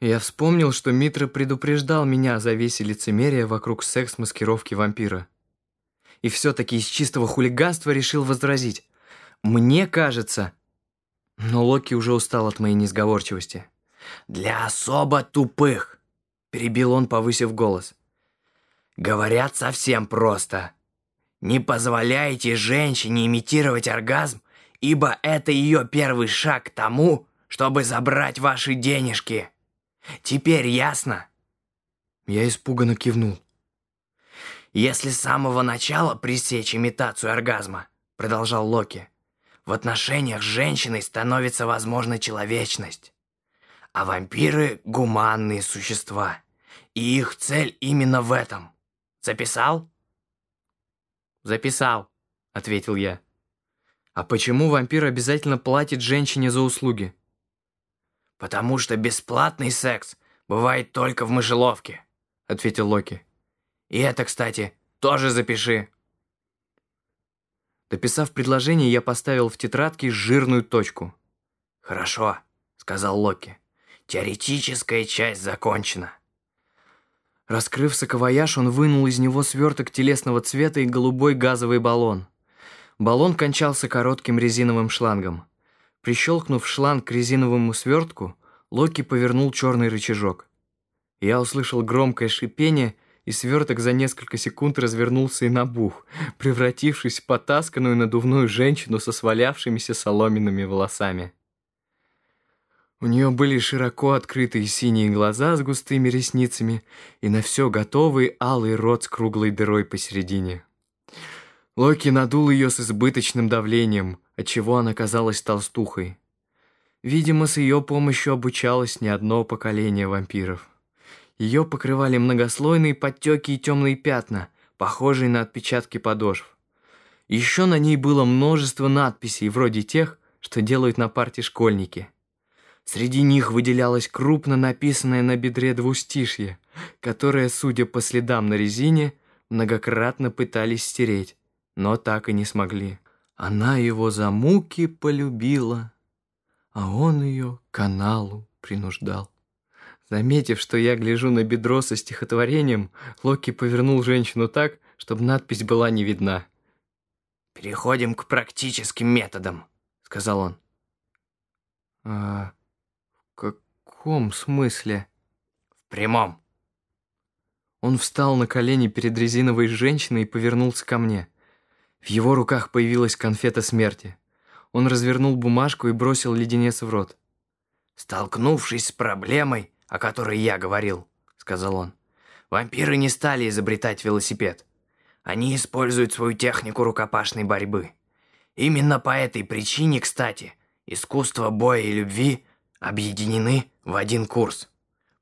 Я вспомнил, что Митра предупреждал меня за весь лицемерие вокруг секс-маскировки вампира. И все-таки из чистого хулиганства решил возразить. Мне кажется... Но Локи уже устал от моей несговорчивости. «Для особо тупых!» — перебил он, повысив голос. «Говорят совсем просто. Не позволяйте женщине имитировать оргазм, ибо это ее первый шаг к тому, чтобы забрать ваши денежки. Теперь ясно?» Я испуганно кивнул. «Если с самого начала пресечь имитацию оргазма», — продолжал Локи, «в отношениях с женщиной становится возможна человечность. А вампиры — гуманные существа, и их цель именно в этом. Записал?» «Записал», — ответил я. «А почему вампир обязательно платит женщине за услуги?» «Потому что бесплатный секс бывает только в мышеловке», — ответил Локи. «И это, кстати, тоже запиши». Дописав предложение, я поставил в тетрадке жирную точку. «Хорошо», — сказал Локи. «Теоретическая часть закончена». Раскрыв саквояж, он вынул из него сверток телесного цвета и голубой газовый баллон. Баллон кончался коротким резиновым шлангом. Прищелкнув шланг к резиновому свертку, Локи повернул черный рычажок. Я услышал громкое шипение, и сверток за несколько секунд развернулся и набух, превратившись в потасканную надувную женщину со свалявшимися соломенными волосами. У нее были широко открытые синие глаза с густыми ресницами и на все готовый алый рот с круглой дырой посередине. Локи надул ее с избыточным давлением, отчего она казалась толстухой. Видимо, с ее помощью обучалось не одно поколение вампиров. Ее покрывали многослойные подтеки и темные пятна, похожие на отпечатки подошв. Еще на ней было множество надписей, вроде тех, что делают на парте школьники. Среди них выделялось крупно написанное на бедре двустишье, которое, судя по следам на резине, многократно пытались стереть, но так и не смогли. Она его за муки полюбила, а он ее каналу принуждал. Заметив, что я гляжу на бедро со стихотворением, Локи повернул женщину так, чтобы надпись была не видна. «Переходим к практическим методам», — сказал он. «А в каком смысле?» «В прямом». Он встал на колени перед резиновой женщиной и повернулся ко мне. В его руках появилась конфета смерти. Он развернул бумажку и бросил леденец в рот. «Столкнувшись с проблемой, о которой я говорил», — сказал он, «вампиры не стали изобретать велосипед. Они используют свою технику рукопашной борьбы. Именно по этой причине, кстати, искусство боя и любви объединены в один курс.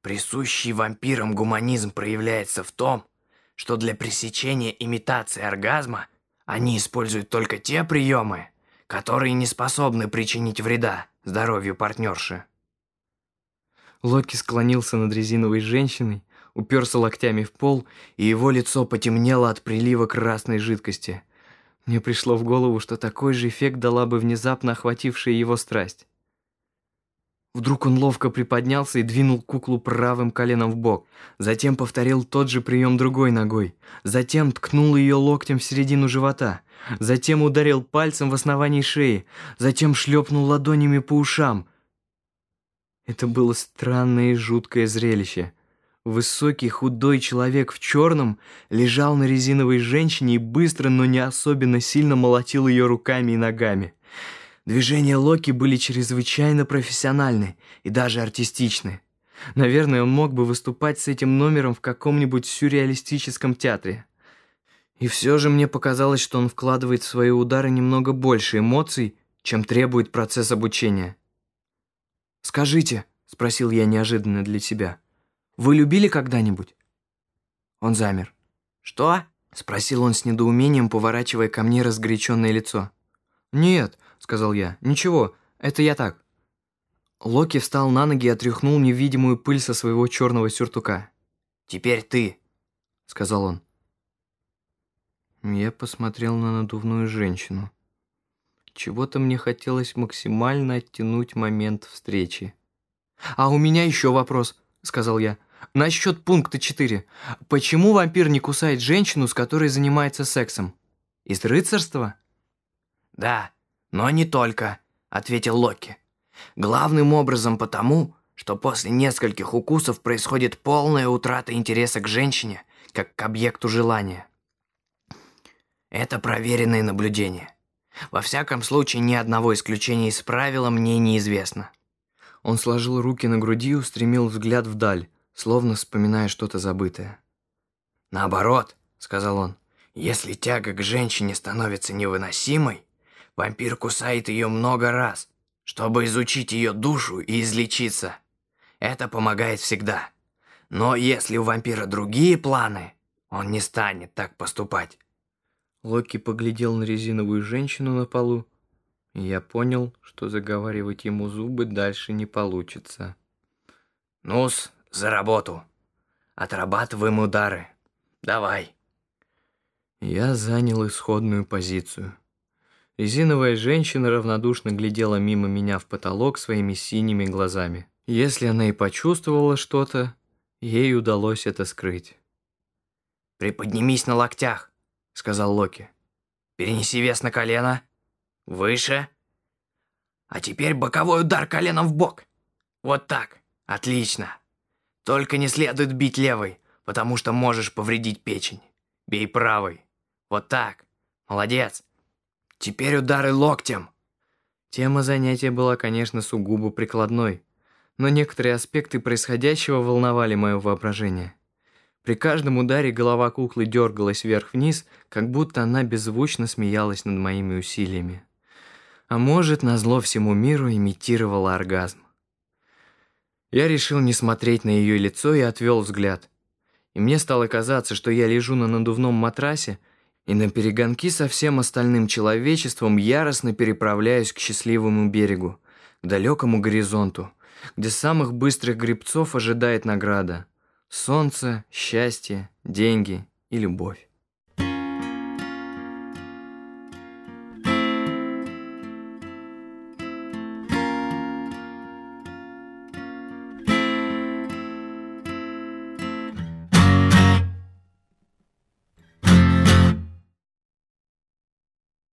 Присущий вампирам гуманизм проявляется в том, что для пресечения имитации оргазма они используют только те приемы, которые не способны причинить вреда здоровью партнерши. Локи склонился над резиновой женщиной, уперся локтями в пол, и его лицо потемнело от прилива красной жидкости. Мне пришло в голову, что такой же эффект дала бы внезапно охватившая его страсть. Вдруг он ловко приподнялся и двинул куклу правым коленом в бок. Затем повторил тот же прием другой ногой. Затем ткнул ее локтем в середину живота. Затем ударил пальцем в основании шеи. Затем шлепнул ладонями по ушам. Это было странное и жуткое зрелище. Высокий худой человек в черном лежал на резиновой женщине и быстро, но не особенно сильно молотил ее руками и ногами. Движения Локи были чрезвычайно профессиональны и даже артистичны. Наверное, он мог бы выступать с этим номером в каком-нибудь сюрреалистическом театре. И все же мне показалось, что он вкладывает в свои удары немного больше эмоций, чем требует процесс обучения. «Скажите», — спросил я неожиданно для себя, — «вы любили когда-нибудь?» Он замер. «Что?» — спросил он с недоумением, поворачивая ко мне разгоряченное лицо. «Нет», — сказал я, — «ничего, это я так». Локи встал на ноги и отряхнул невидимую пыль со своего черного сюртука. «Теперь ты», — сказал он. Я посмотрел на надувную женщину. Чего-то мне хотелось максимально оттянуть момент встречи. «А у меня еще вопрос», — сказал я. «Насчет пункта 4. Почему вампир не кусает женщину, с которой занимается сексом? Из рыцарства?» «Да, но не только», — ответил Локи. «Главным образом потому, что после нескольких укусов происходит полная утрата интереса к женщине, как к объекту желания. Это проверенное наблюдение. Во всяком случае, ни одного исключения из правила мне неизвестно». Он сложил руки на груди и устремил взгляд вдаль, словно вспоминая что-то забытое. «Наоборот», — сказал он, — «если тяга к женщине становится невыносимой, вампир кусает ее много раз, чтобы изучить ее душу и излечиться. Это помогает всегда. Но если у вампира другие планы, он не станет так поступать». Локи поглядел на резиновую женщину на полу, и я понял, что заговаривать ему зубы дальше не получится. «Ну-с, за работу. Отрабатываем удары. Давай». Я занял исходную позицию. Резиновая женщина равнодушно глядела мимо меня в потолок своими синими глазами. Если она и почувствовала что-то, ей удалось это скрыть. «Приподнимись на локтях», — сказал Локи. «Перенеси вес на колено. Выше. А теперь боковой удар коленом в бок. Вот так. Отлично. Только не следует бить левой, потому что можешь повредить печень. Бей правой. Вот так. Молодец. Теперь удары локтем. Тема занятия была, конечно, сугубо прикладной, но некоторые аспекты происходящего волновали мое воображение. При каждом ударе голова куклы дергалась вверх-вниз, как будто она беззвучно смеялась над моими усилиями. А может, назло всему миру имитировала оргазм. Я решил не смотреть на ее лицо и отвел взгляд. И мне стало казаться, что я лежу на надувном матрасе и на перегонки со всем остальным человечеством яростно переправляюсь к счастливому берегу, к далекому горизонту, где самых быстрых грибцов ожидает награда — солнце, счастье, деньги и любовь.